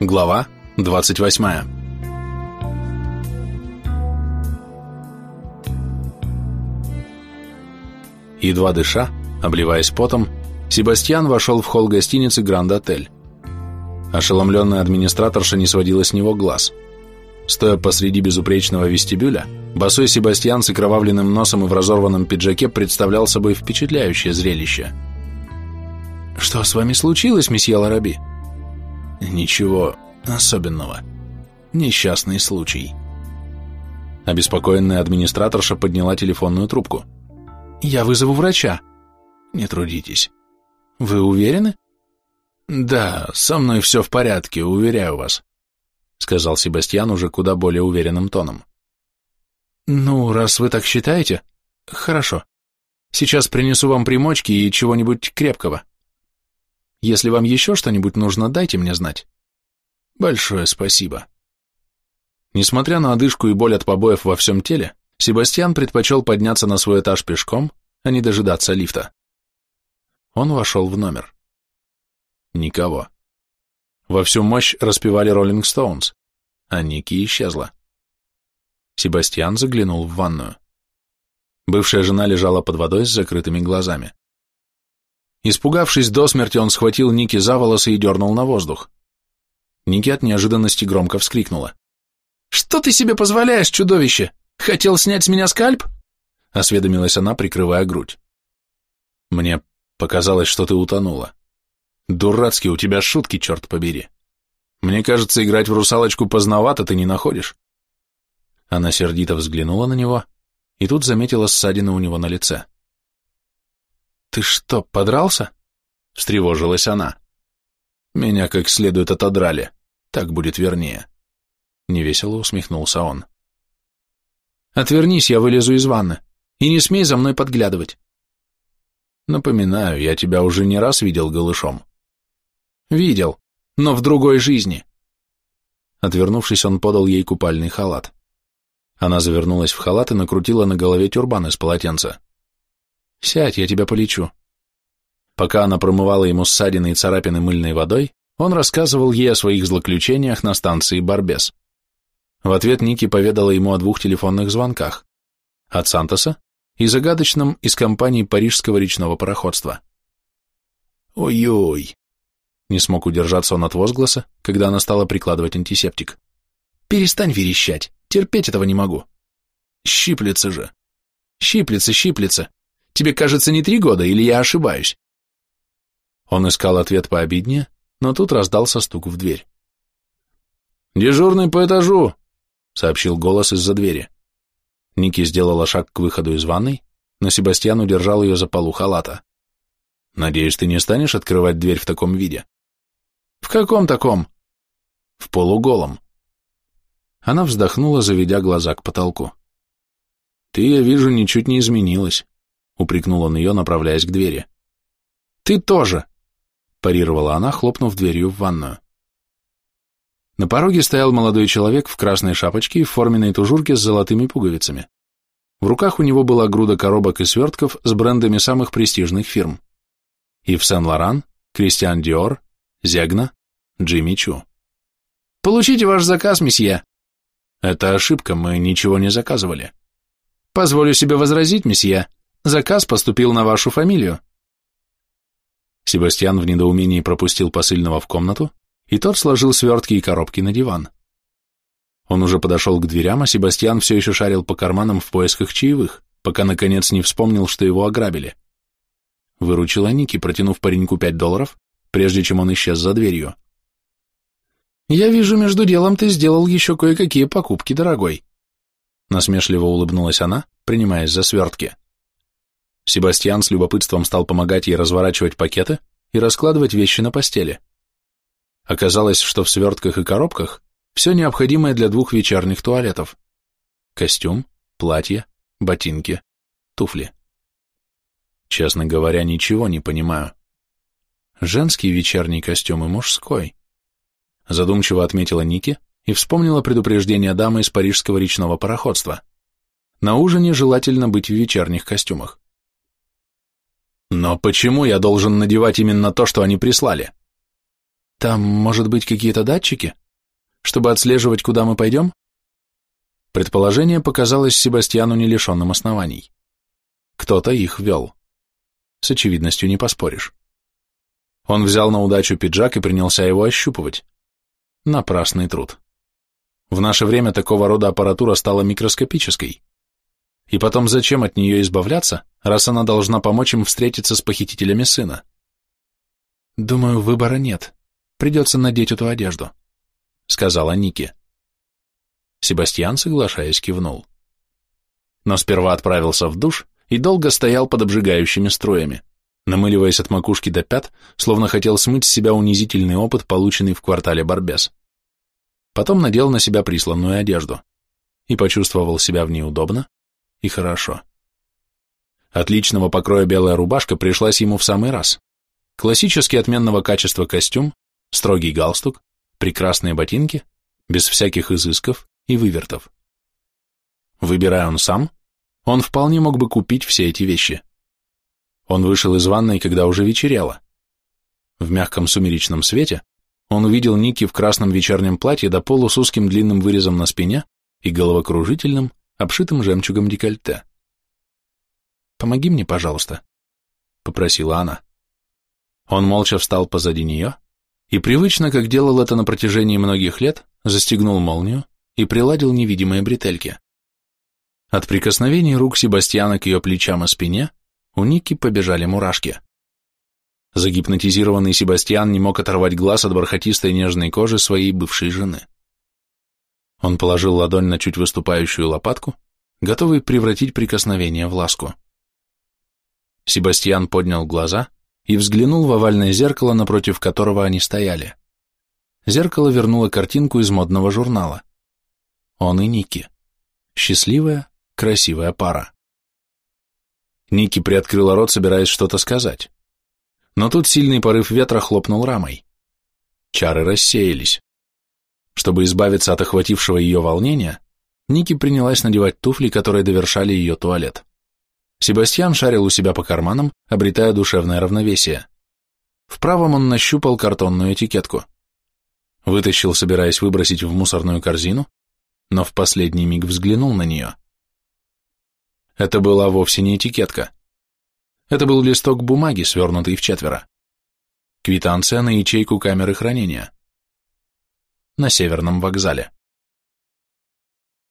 Глава 28 Едва дыша, обливаясь потом, Себастьян вошел в холл гостиницы Гранд Отель. Ошеломленная администраторша не сводила с него глаз. Стоя посреди безупречного вестибюля, босой Себастьян с окровавленным носом и в разорванном пиджаке представлял собой впечатляющее зрелище. «Что с вами случилось, месье Лараби?» «Ничего особенного. Несчастный случай». Обеспокоенная администраторша подняла телефонную трубку. «Я вызову врача». «Не трудитесь». «Вы уверены?» «Да, со мной все в порядке, уверяю вас», сказал Себастьян уже куда более уверенным тоном. «Ну, раз вы так считаете, хорошо. Сейчас принесу вам примочки и чего-нибудь крепкого. Если вам еще что-нибудь нужно, дайте мне знать». «Большое спасибо». Несмотря на одышку и боль от побоев во всем теле, Себастьян предпочел подняться на свой этаж пешком, а не дожидаться лифта. Он вошел в номер. Никого. Во всю мощь распевали Роллинг Стоунс, а Ники исчезла. Себастьян заглянул в ванную. Бывшая жена лежала под водой с закрытыми глазами. Испугавшись до смерти, он схватил Ники за волосы и дернул на воздух. Ники от неожиданности громко вскрикнула. «Что ты себе позволяешь, чудовище? Хотел снять с меня скальп?» Осведомилась она, прикрывая грудь. «Мне показалось, что ты утонула», Дурацкие у тебя шутки, черт побери. Мне кажется, играть в русалочку поздновато ты не находишь. Она сердито взглянула на него и тут заметила ссадины у него на лице. «Ты что, подрался?» — встревожилась она. «Меня как следует отодрали. Так будет вернее». Невесело усмехнулся он. «Отвернись, я вылезу из ванны. И не смей за мной подглядывать». «Напоминаю, я тебя уже не раз видел голышом. Видел, но в другой жизни. Отвернувшись, он подал ей купальный халат. Она завернулась в халат и накрутила на голове тюрбан из полотенца. «Сядь, я тебя полечу». Пока она промывала ему ссадины и царапины мыльной водой, он рассказывал ей о своих злоключениях на станции Барбес. В ответ Ники поведала ему о двух телефонных звонках. От Сантоса и загадочном из компании парижского речного пароходства. «Ой-ой», не смог удержаться он от возгласа, когда она стала прикладывать антисептик. «Перестань верещать, терпеть этого не могу». «Щиплется же». «Щиплется, щиплется. Тебе кажется не три года, или я ошибаюсь?» Он искал ответ пообиднее, но тут раздался стук в дверь. «Дежурный по этажу!» — сообщил голос из-за двери. Ники сделала шаг к выходу из ванной, но Себастьян удержал ее за полу халата. «Надеюсь, ты не станешь открывать дверь в таком виде?» «В каком таком?» «В полуголом». Она вздохнула, заведя глаза к потолку. «Ты, я вижу, ничуть не изменилась», — упрекнул он ее, направляясь к двери. «Ты тоже», — парировала она, хлопнув дверью в ванную. На пороге стоял молодой человек в красной шапочке и в форменной тужурке с золотыми пуговицами. В руках у него была груда коробок и свертков с брендами самых престижных фирм. Ив Сен-Лоран, Кристиан Диор, Зягна, Джимми Чу. «Получите ваш заказ, месье». «Это ошибка, мы ничего не заказывали». «Позволю себе возразить, месье. Заказ поступил на вашу фамилию». Себастьян в недоумении пропустил посыльного в комнату, и тот сложил свертки и коробки на диван. Он уже подошел к дверям, а Себастьян все еще шарил по карманам в поисках чаевых, пока наконец не вспомнил, что его ограбили. Выручила Ники, протянув пареньку пять долларов, прежде чем он исчез за дверью. «Я вижу, между делом ты сделал еще кое-какие покупки, дорогой», насмешливо улыбнулась она, принимаясь за свертки. Себастьян с любопытством стал помогать ей разворачивать пакеты и раскладывать вещи на постели. Оказалось, что в свертках и коробках все необходимое для двух вечерних туалетов. Костюм, платье, ботинки, туфли. Честно говоря, ничего не понимаю. Женский вечерний костюм и мужской. Задумчиво отметила Ники и вспомнила предупреждение дамы из парижского речного пароходства. На ужине желательно быть в вечерних костюмах. Но почему я должен надевать именно то, что они прислали? Там, может быть, какие-то датчики? Чтобы отслеживать, куда мы пойдем? Предположение показалось Себастьяну не лишенным оснований. Кто-то их вел. С очевидностью не поспоришь. Он взял на удачу пиджак и принялся его ощупывать. Напрасный труд. В наше время такого рода аппаратура стала микроскопической. И потом зачем от нее избавляться, раз она должна помочь им встретиться с похитителями сына? Думаю, выбора нет. Придется надеть эту одежду, сказала Ники. Себастьян, соглашаясь, кивнул. Но сперва отправился в душ и долго стоял под обжигающими струями, намыливаясь от макушки до пят, словно хотел смыть с себя унизительный опыт, полученный в квартале Барбес. Потом надел на себя присланную одежду и почувствовал себя в ней удобно и хорошо. Отличного покроя белая рубашка пришлась ему в самый раз. Классический отменного качества костюм, строгий галстук, прекрасные ботинки, без всяких изысков и вывертов. Выбирая он сам, он вполне мог бы купить все эти вещи. Он вышел из ванной, когда уже вечерело. В мягком сумеречном свете он увидел Ники в красном вечернем платье до полу с узким длинным вырезом на спине и головокружительным, обшитым жемчугом декольте. «Помоги мне, пожалуйста», — попросила она. Он молча встал позади нее и привычно, как делал это на протяжении многих лет, застегнул молнию и приладил невидимые бретельки. От прикосновений рук Себастьяна к ее плечам и спине у Ники побежали мурашки. Загипнотизированный Себастьян не мог оторвать глаз от бархатистой нежной кожи своей бывшей жены. Он положил ладонь на чуть выступающую лопатку, готовый превратить прикосновение в ласку. Себастьян поднял глаза и взглянул в овальное зеркало, напротив которого они стояли. Зеркало вернуло картинку из модного журнала. Он и Ники. Счастливая, красивая пара. Ники приоткрыла рот, собираясь что-то сказать. Но тут сильный порыв ветра хлопнул рамой. Чары рассеялись. Чтобы избавиться от охватившего ее волнения, Ники принялась надевать туфли, которые довершали ее туалет. Себастьян шарил у себя по карманам, обретая душевное равновесие. В правом он нащупал картонную этикетку. Вытащил, собираясь выбросить в мусорную корзину, но в последний миг взглянул на нее. Это была вовсе не этикетка. Это был листок бумаги, свернутый в четверо. Квитанция на ячейку камеры хранения. На северном вокзале.